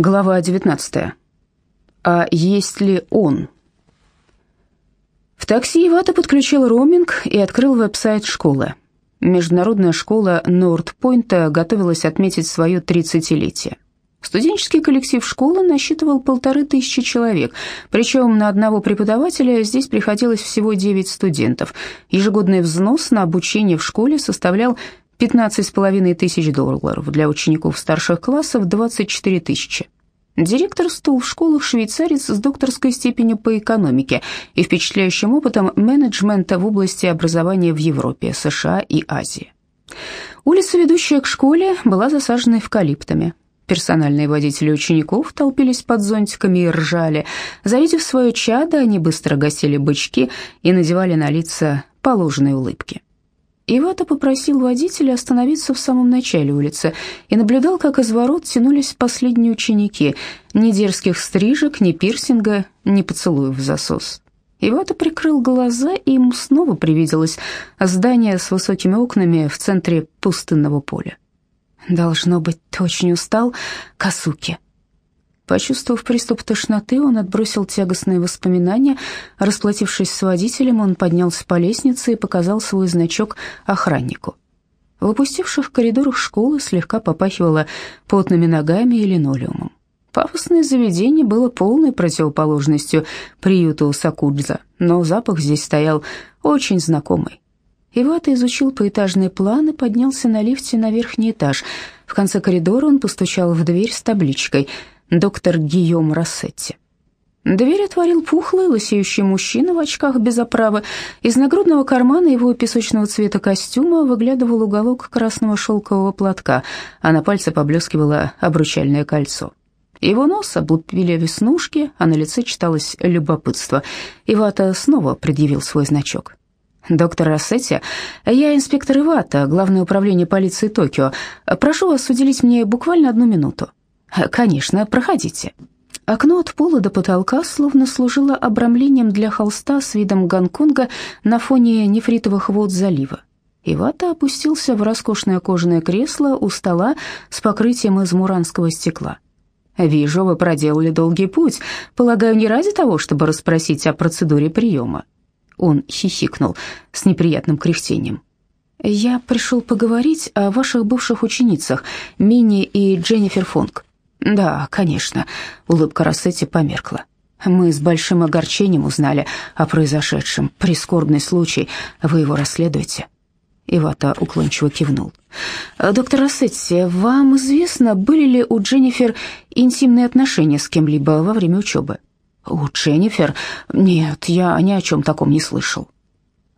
Глава 19. А есть ли он? В такси Ивата подключил роуминг и открыл веб-сайт школы. Международная школа Норт-Пойнта готовилась отметить свое 30-летие. Студенческий коллектив школы насчитывал полторы тысячи человек, причем на одного преподавателя здесь приходилось всего 9 студентов. Ежегодный взнос на обучение в школе составлял 15,5 тысяч долларов, для учеников старших классов 24 тысячи. Директор стул в школах швейцарец с докторской степенью по экономике и впечатляющим опытом менеджмента в области образования в Европе, США и Азии. Улица, ведущая к школе, была засажена эвкалиптами. Персональные водители учеников толпились под зонтиками и ржали. Завидев свое чадо, они быстро гасили бычки и надевали на лица положенные улыбки. Ивата попросил водителя остановиться в самом начале улицы и наблюдал, как из ворот тянулись последние ученики. Ни дерзких стрижек, ни пирсинга, ни поцелуев в засос. Ивата прикрыл глаза, и ему снова привиделось здание с высокими окнами в центре пустынного поля. «Должно быть, ты очень устал, Касуки», Почувствовав приступ тошноты, он отбросил тягостные воспоминания. Расплатившись с водителем, он поднялся по лестнице и показал свой значок охраннику. В опустевших коридорах школы слегка попахивало потными ногами и линолеумом. Пафосное заведение было полной противоположностью приюту Сакудза, но запах здесь стоял очень знакомый. Ивата изучил поэтажный план и поднялся на лифте на верхний этаж. В конце коридора он постучал в дверь с табличкой — доктор Гийом Рассетти. Дверь отворил пухлый, лысеющий мужчина в очках без оправы. Из нагрудного кармана его песочного цвета костюма выглядывал уголок красного шелкового платка, а на пальце поблескивало обручальное кольцо. Его нос облупили веснушки, а на лице читалось любопытство. Ивата снова предъявил свой значок. «Доктор Рассетти, я инспектор Ивата, Главное управление полиции Токио. Прошу вас уделить мне буквально одну минуту». «Конечно, проходите». Окно от пола до потолка словно служило обрамлением для холста с видом Гонконга на фоне нефритовых вод залива. Ивата опустился в роскошное кожаное кресло у стола с покрытием из муранского стекла. «Вижу, вы проделали долгий путь. Полагаю, не ради того, чтобы расспросить о процедуре приема». Он хихикнул с неприятным кряхтением. «Я пришел поговорить о ваших бывших ученицах, Мини и Дженнифер Фонг. «Да, конечно», — улыбка Рассетти померкла. «Мы с большим огорчением узнали о произошедшем. Прискорбный случай. Вы его расследуете?» Ивата уклончиво кивнул. «Доктор Рассетти, вам известно, были ли у Дженнифер интимные отношения с кем-либо во время учебы?» «У Дженнифер? Нет, я ни о чем таком не слышал».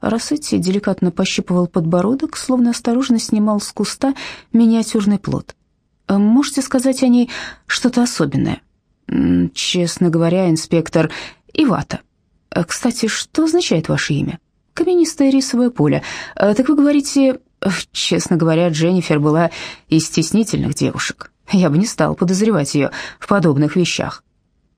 Рассетти деликатно пощипывал подбородок, словно осторожно снимал с куста миниатюрный плод. Э, можете сказать о ней что-то особенное? Честно говоря, инспектор Ивата. Э, кстати, что означает ваше имя? Каменистое рисовое поле. Э, так вы говорите, честно говоря, Дженнифер была из стеснительных девушек. Я бы не стал подозревать ее в подобных вещах.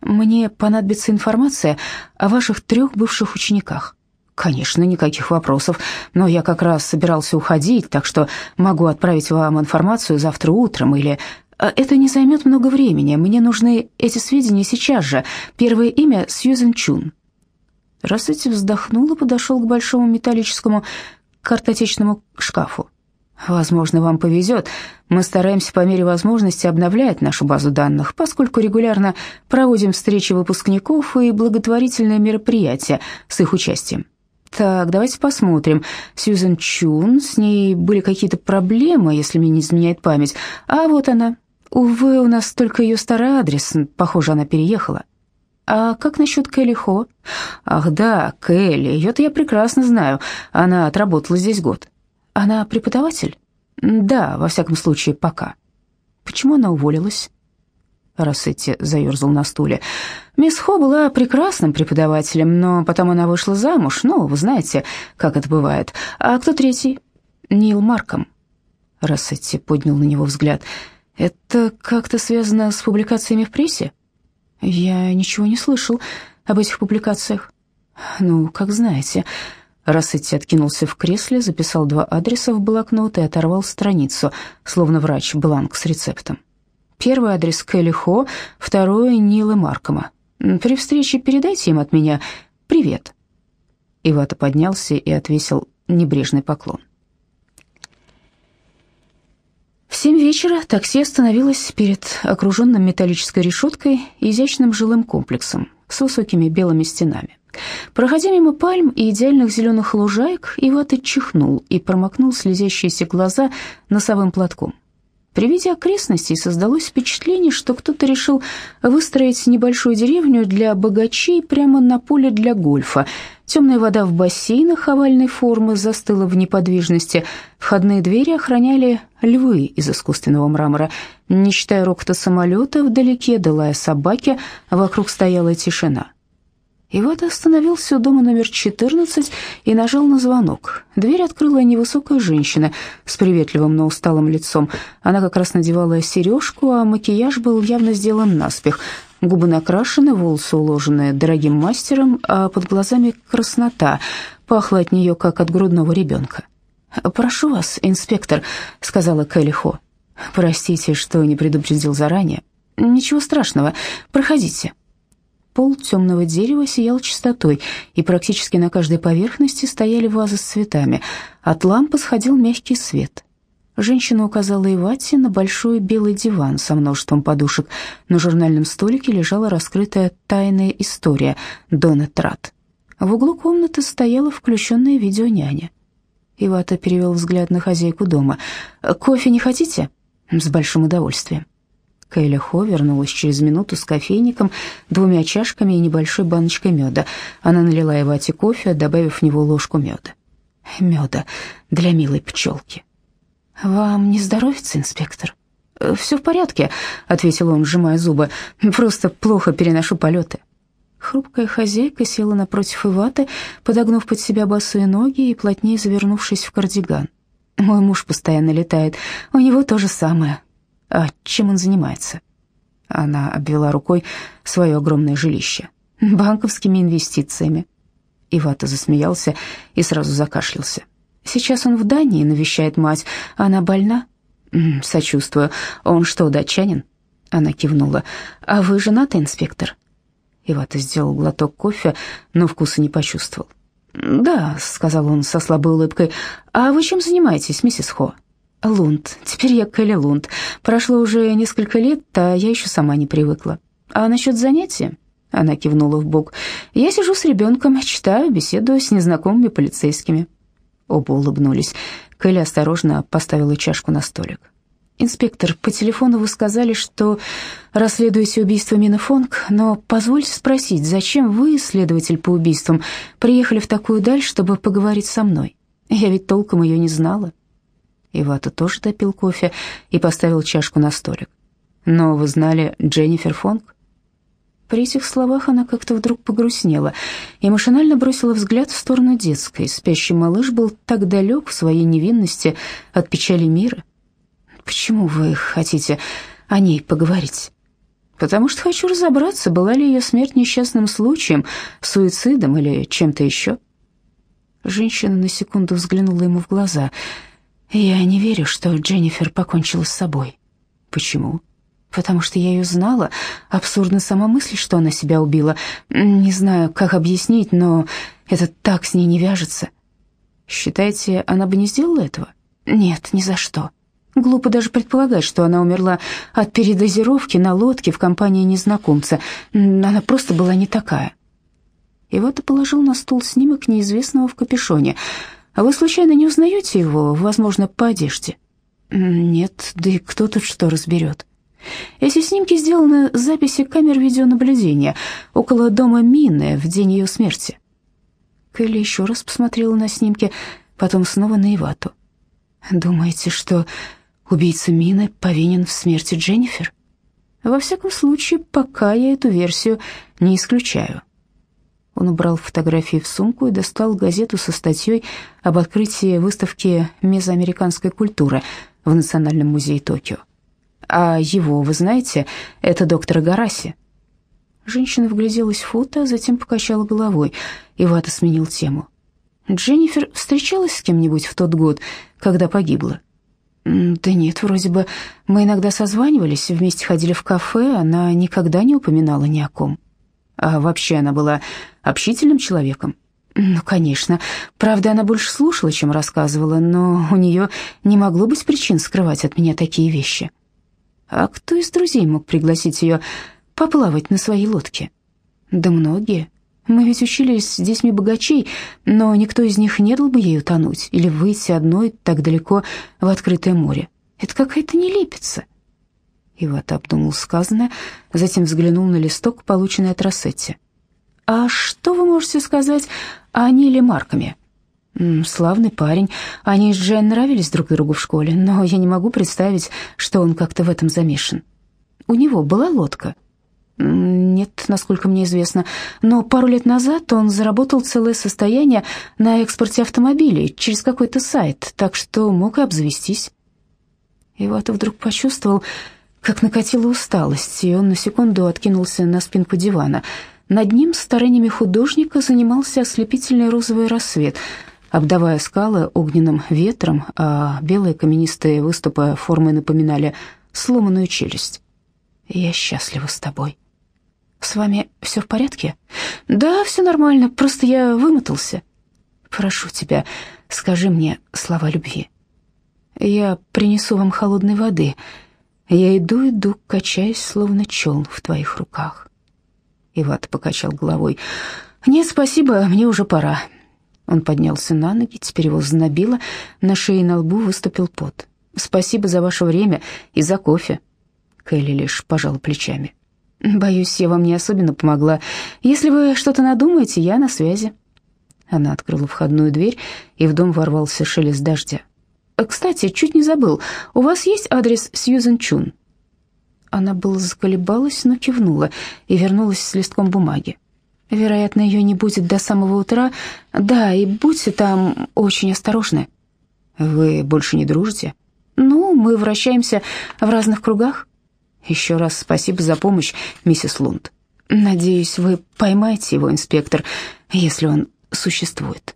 Мне понадобится информация о ваших трех бывших учениках. «Конечно, никаких вопросов, но я как раз собирался уходить, так что могу отправить вам информацию завтра утром или...» «А «Это не займет много времени, мне нужны эти сведения сейчас же. Первое имя — Сьюзен Чун». Рассети вздохнул и подошел к большому металлическому картотечному шкафу. Возможно, вам повезет. Мы стараемся по мере возможности обновлять нашу базу данных, поскольку регулярно проводим встречи выпускников и благотворительные мероприятия с их участием. Так, давайте посмотрим. Сьюзен Чун, с ней были какие-то проблемы, если мне не изменяет память. А вот она. Увы, у нас только ее старый адрес. Похоже, она переехала. А как насчет Келли Хо? Ах да, Келли, ее-то я прекрасно знаю. Она отработала здесь год. Она преподаватель? Да, во всяком случае, пока. Почему она уволилась? Рассетти заерзал на стуле. Мисс Хо была прекрасным преподавателем, но потом она вышла замуж. Ну, вы знаете, как это бывает. А кто третий? Нил Марком. Рассетти поднял на него взгляд. Это как-то связано с публикациями в прессе? Я ничего не слышал об этих публикациях. Ну, как знаете. Рассетти откинулся в кресле, записал два адреса в блокнот и оторвал страницу, словно врач, бланк с рецептом. Первый адрес Келли Хо, второй Нилы Маркома. При встрече передайте им от меня привет». Ивата поднялся и отвесил небрежный поклон. В семь вечера такси остановилось перед окруженным металлической решеткой изящным жилым комплексом с высокими белыми стенами. Проходя мимо пальм и идеальных зеленых лужаек, Ивата чихнул и промокнул слезящиеся глаза носовым платком. При виде окрестностей создалось впечатление, что кто-то решил выстроить небольшую деревню для богачей прямо на поле для гольфа. Темная вода в бассейнах овальной формы застыла в неподвижности. Входные двери охраняли львы из искусственного мрамора. Не считая рокота самолета вдалеке, долая собаки, вокруг стояла тишина. И вот остановился у дома номер 14 и нажал на звонок. Дверь открыла невысокая женщина с приветливым, но усталым лицом. Она как раз надевала сережку, а макияж был явно сделан наспех. Губы накрашены, волосы уложены дорогим мастером, а под глазами краснота. Пахло от нее, как от грудного ребенка. «Прошу вас, инспектор», — сказала Кэлли Хо. «Простите, что не предупредил заранее. Ничего страшного, проходите». Пол темного дерева сиял чистотой, и практически на каждой поверхности стояли вазы с цветами. От лампы сходил мягкий свет. Женщина указала Ивате на большой белый диван со множеством подушек. На журнальном столике лежала раскрытая тайная история Дона Трат. В углу комнаты стояла включенная видеоняня. Ивата перевел взгляд на хозяйку дома. «Кофе не хотите?» «С большим удовольствием». Кайля Хо вернулась через минуту с кофейником, двумя чашками и небольшой баночкой меда. Она налила Ивате кофе, добавив в него ложку меда. Меда для милой пчелки. «Вам не здоровится, инспектор?» «Все в порядке», — ответил он, сжимая зубы. «Просто плохо переношу полеты». Хрупкая хозяйка села напротив Иваты, подогнув под себя босые ноги и плотнее завернувшись в кардиган. «Мой муж постоянно летает, у него то же самое. А чем он занимается? Она обвела рукой свое огромное жилище. Банковскими инвестициями. Ивата засмеялся и сразу закашлялся. Сейчас он в Дании навещает мать. Она больна? Сочувствую. Он что, датчанин? Она кивнула. А вы женатый, инспектор? Ивата сделал глоток кофе, но вкуса не почувствовал. «Да», — сказал он со слабой улыбкой. «А вы чем занимаетесь, миссис Хо?» Лунд. Теперь я Келли Лунд. Прошло уже несколько лет, а я еще сама не привыкла. А насчет занятия? Она кивнула в бок. Я сижу с ребенком, читаю, беседую с незнакомыми полицейскими. Оба улыбнулись. Келли осторожно поставила чашку на столик. «Инспектор, по телефону вы сказали, что расследуете убийство Мины Фонг, но позвольте спросить, зачем вы, следователь по убийствам, приехали в такую даль, чтобы поговорить со мной? Я ведь толком ее не знала». Ивата тоже допил кофе и поставил чашку на столик. «Но вы знали Дженнифер Фонг?» При этих словах она как-то вдруг погрустнела и машинально бросила взгляд в сторону детской. Спящий малыш был так далек в своей невинности от печали мира. «Почему вы хотите о ней поговорить?» «Потому что хочу разобраться, была ли ее смерть несчастным случаем, суицидом или чем-то еще». Женщина на секунду взглянула ему в глаза – я не верю, что Дженнифер покончила с собой. Почему? Потому что я ее знала. Абсурдна сама мысль, что она себя убила. Не знаю, как объяснить, но это так с ней не вяжется. Считаете, она бы не сделала этого? Нет, ни за что. Глупо даже предполагать, что она умерла от передозировки на лодке в компании незнакомца. Она просто была не такая. И вот и положил на стол снимок неизвестного в капюшоне — вы случайно не узнаете его, возможно, по одежде? Нет, да и кто тут что разберет? Эти снимки сделаны с записи камер видеонаблюдения около дома Мины в день ее смерти. Келли еще раз посмотрела на снимки, потом снова на Ивату. Думаете, что убийца Мины повинен в смерти Дженнифер? Во всяком случае, пока я эту версию не исключаю. Он убрал фотографии в сумку и достал газету со статьей об открытии выставки мезоамериканской культуры в Национальном музее Токио. «А его, вы знаете, это доктор Гараси». Женщина вгляделась в фото, а затем покачала головой, и Вата сменил тему. «Дженнифер встречалась с кем-нибудь в тот год, когда погибла?» Да нет, вроде бы мы иногда созванивались, вместе ходили в кафе, она никогда не упоминала ни о ком. А вообще она была общительным человеком. Ну, конечно. Правда, она больше слушала, чем рассказывала, но у нее не могло быть причин скрывать от меня такие вещи. А кто из друзей мог пригласить ее поплавать на своей лодке? Да многие. Мы ведь учились с детьми богачей, но никто из них не дал бы ей утонуть или выйти одной так далеко в открытое море. Это какая-то нелепица. Иват обдумал сказанное, затем взглянул на листок, полученный от Рассетти. «А что вы можете сказать о Ниле Марками?» «Славный парень. Они с Джен нравились друг другу в школе, но я не могу представить, что он как-то в этом замешан. У него была лодка?» Нет, насколько мне известно. Но пару лет назад он заработал целое состояние на экспорте автомобилей через какой-то сайт, так что мог и обзавестись. Ивата вдруг почувствовал, как накатила усталость, и он на секунду откинулся на спинку дивана. Над ним стараниями художника занимался ослепительный розовый рассвет, обдавая скалы огненным ветром, а белые каменистые выступы формы напоминали сломанную челюсть. «Я счастлива с тобой», «С вами все в порядке?» «Да, все нормально, просто я вымотался». «Прошу тебя, скажи мне слова любви». «Я принесу вам холодной воды. Я иду, иду, качаясь, словно челн в твоих руках». Иват покачал головой. «Нет, спасибо, мне уже пора». Он поднялся на ноги, теперь его знобило, на шее и на лбу выступил пот. «Спасибо за ваше время и за кофе». Кэлли лишь пожал плечами. Боюсь, я вам не особенно помогла. Если вы что-то надумаете, я на связи. Она открыла входную дверь, и в дом ворвался шелест дождя. Кстати, чуть не забыл. У вас есть адрес Сьюзен Чун? Она было заколебалась, но кивнула и вернулась с листком бумаги. Вероятно, ее не будет до самого утра. Да, и будьте там очень осторожны. Вы больше не дружите? Ну, мы вращаемся в разных кругах. Еще раз спасибо за помощь, миссис Лунд. Надеюсь, вы поймаете его, инспектор, если он существует.